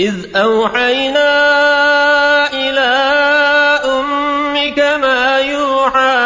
إذ أوحينا إلى أمك ما يوحى